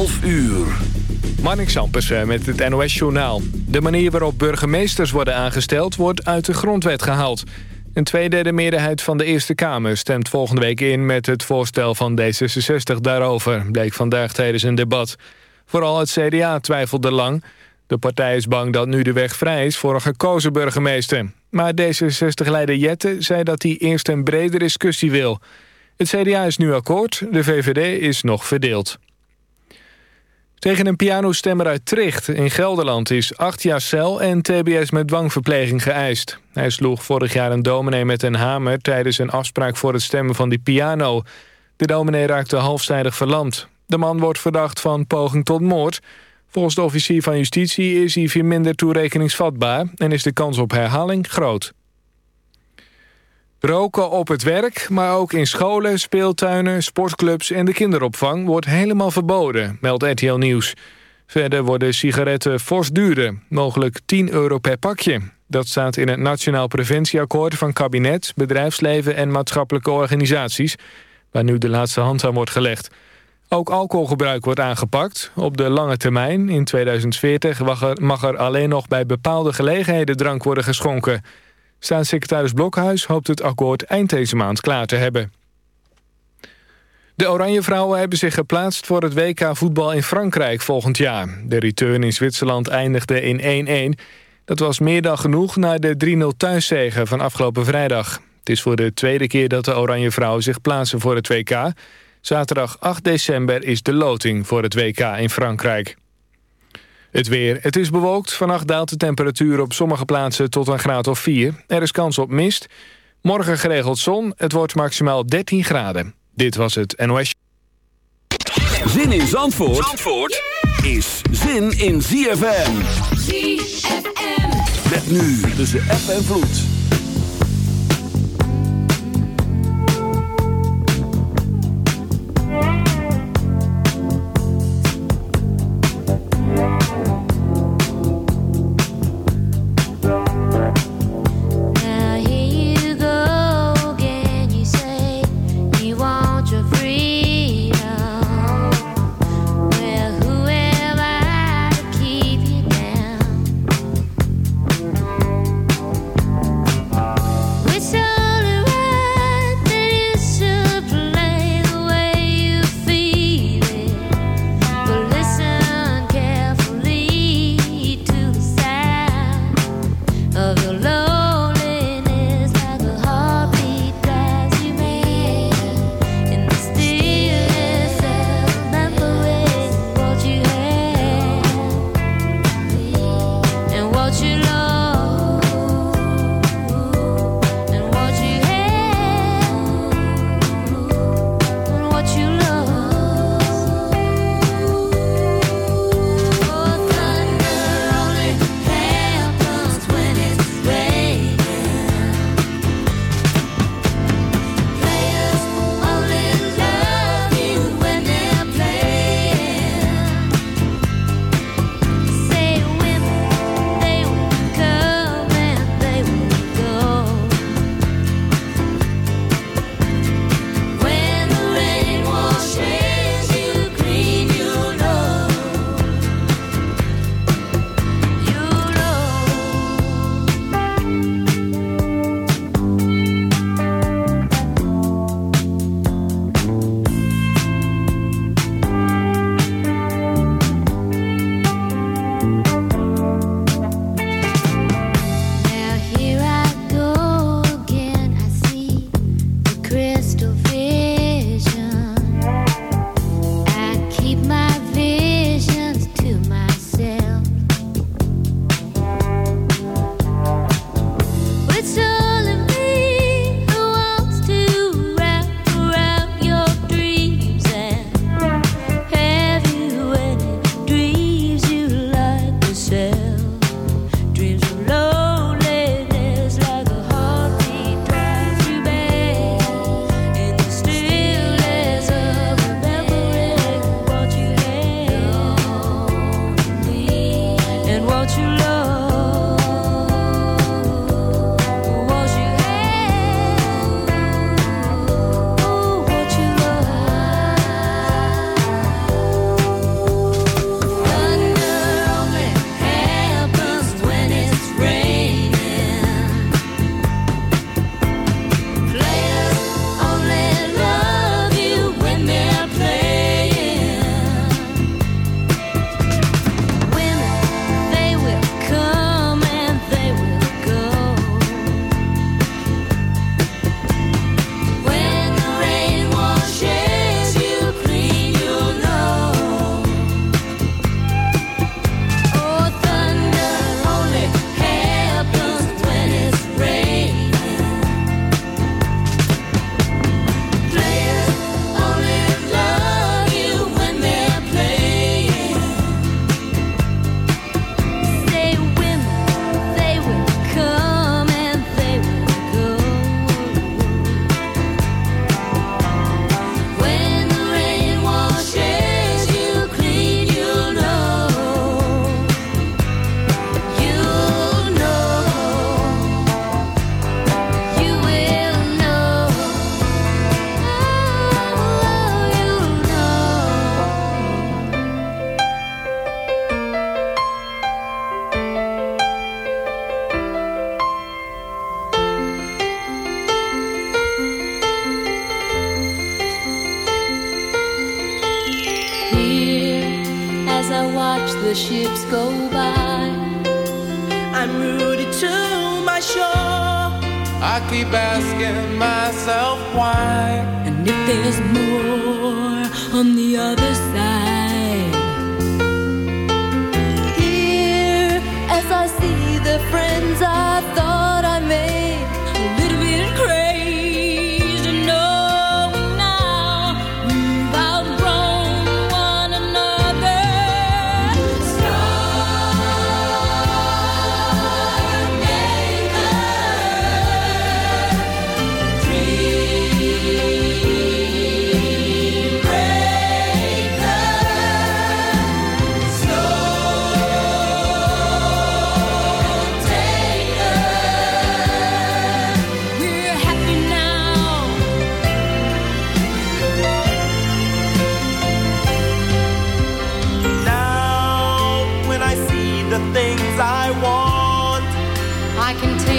12 uur. Marnik Sampersen met het NOS-journaal. De manier waarop burgemeesters worden aangesteld wordt uit de grondwet gehaald. Een tweederde meerderheid van de Eerste Kamer stemt volgende week in... met het voorstel van D66 daarover, bleek vandaag tijdens een debat. Vooral het CDA twijfelde lang. De partij is bang dat nu de weg vrij is voor een gekozen burgemeester. Maar D66-leider Jette zei dat hij eerst een brede discussie wil... Het CDA is nu akkoord, de VVD is nog verdeeld. Tegen een pianostemmer uit Tricht in Gelderland is acht jaar cel en tbs met dwangverpleging geëist. Hij sloeg vorig jaar een dominee met een hamer tijdens een afspraak voor het stemmen van die piano. De dominee raakte halfzijdig verlamd. De man wordt verdacht van poging tot moord. Volgens de officier van justitie is hij veel minder toerekeningsvatbaar en is de kans op herhaling groot. Roken op het werk, maar ook in scholen, speeltuinen, sportclubs en de kinderopvang wordt helemaal verboden, meldt RTL Nieuws. Verder worden sigaretten fors duurder, mogelijk 10 euro per pakje. Dat staat in het Nationaal Preventieakkoord van kabinet, bedrijfsleven en maatschappelijke organisaties, waar nu de laatste hand aan wordt gelegd. Ook alcoholgebruik wordt aangepakt. Op de lange termijn, in 2040, mag er, mag er alleen nog bij bepaalde gelegenheden drank worden geschonken. Staatssecretaris Blokhuis hoopt het akkoord eind deze maand klaar te hebben. De Oranje Vrouwen hebben zich geplaatst voor het WK voetbal in Frankrijk volgend jaar. De return in Zwitserland eindigde in 1-1. Dat was meer dan genoeg na de 3-0 thuiszegen van afgelopen vrijdag. Het is voor de tweede keer dat de Oranje Vrouwen zich plaatsen voor het WK. Zaterdag 8 december is de loting voor het WK in Frankrijk. Het weer. Het is bewolkt. Vannacht daalt de temperatuur op sommige plaatsen tot een graad of 4. Er is kans op mist. Morgen geregeld zon. Het wordt maximaal 13 graden. Dit was het NOS. Zin in Zandvoort, Zandvoort is zin in ZFM. ZFM. Met nu tussen app en vloed.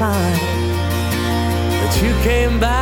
Time. That you came back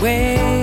away.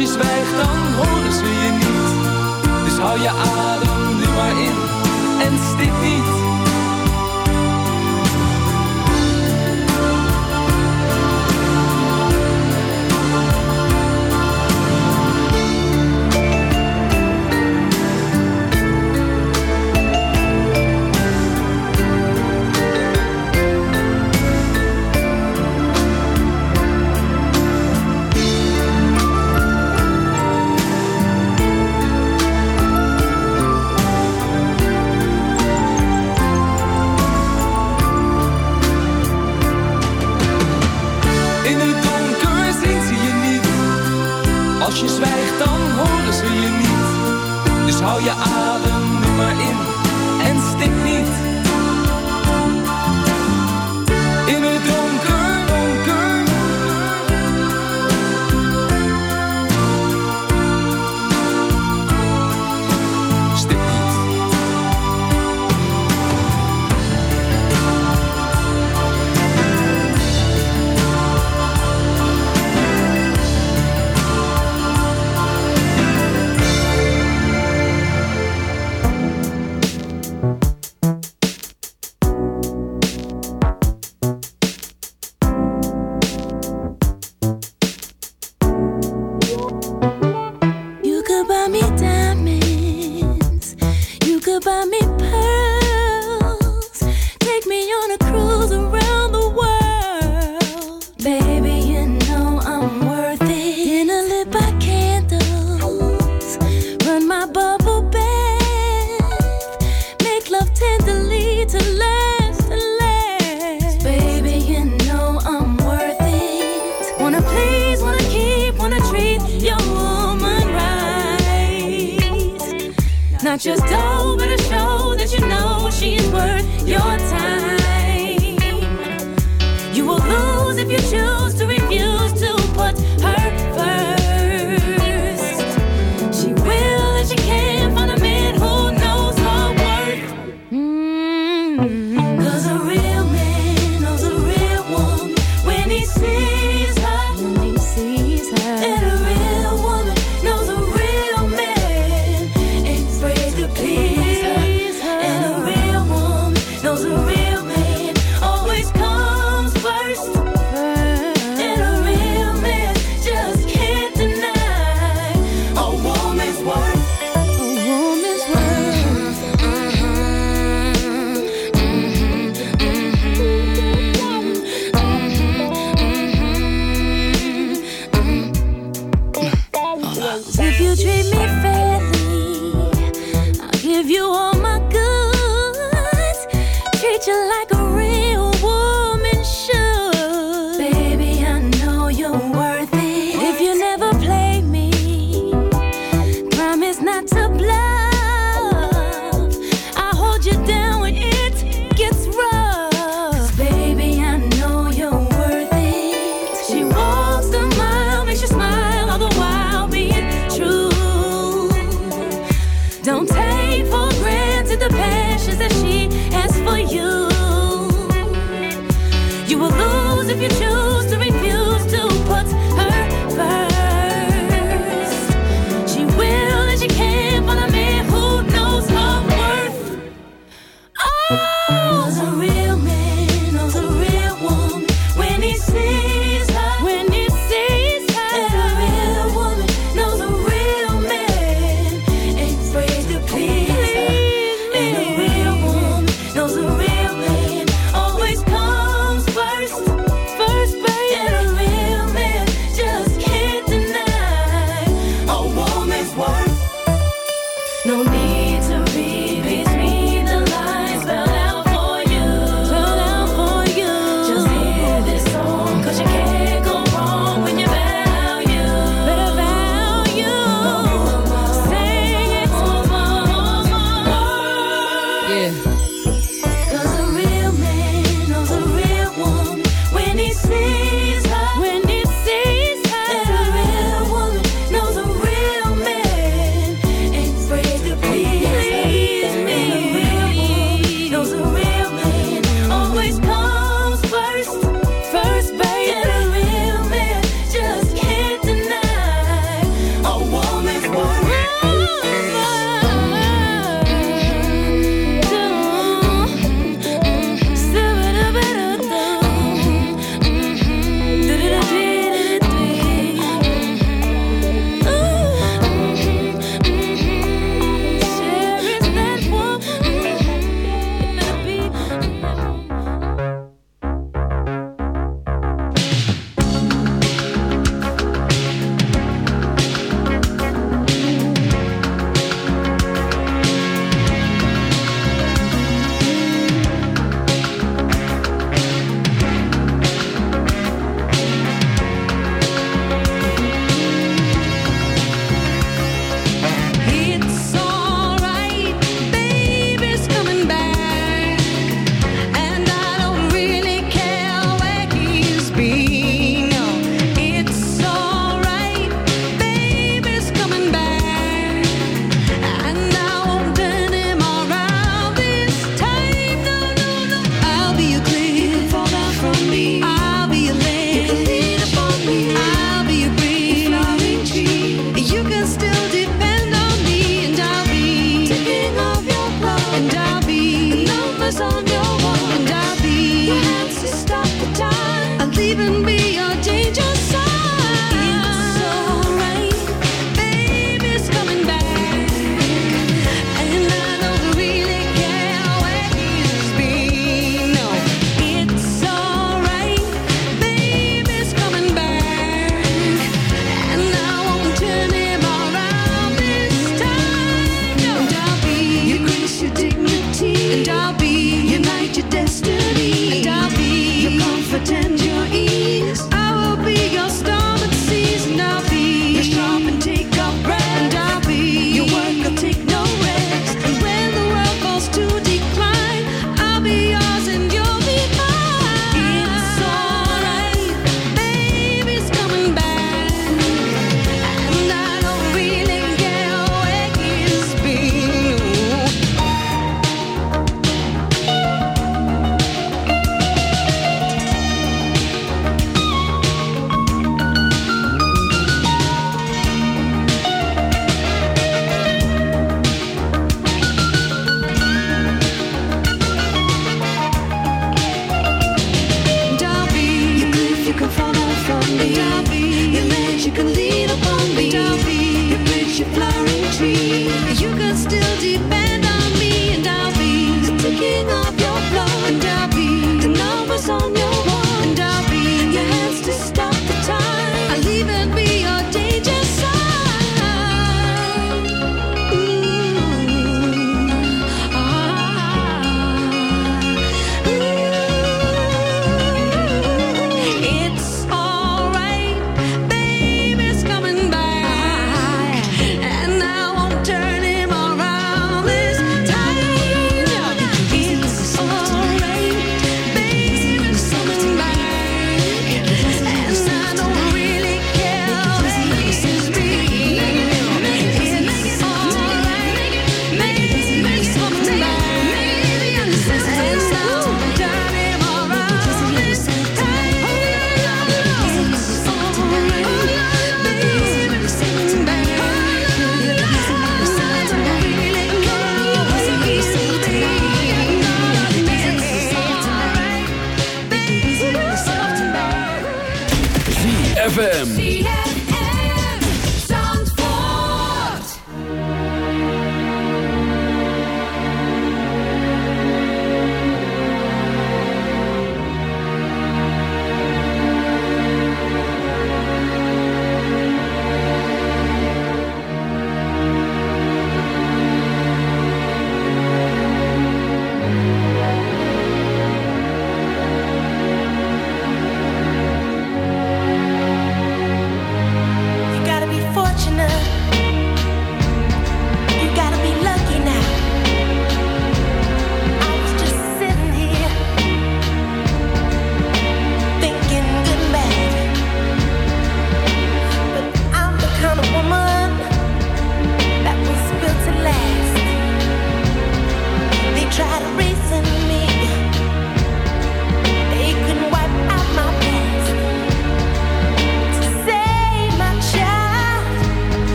she's very Not just dough,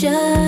just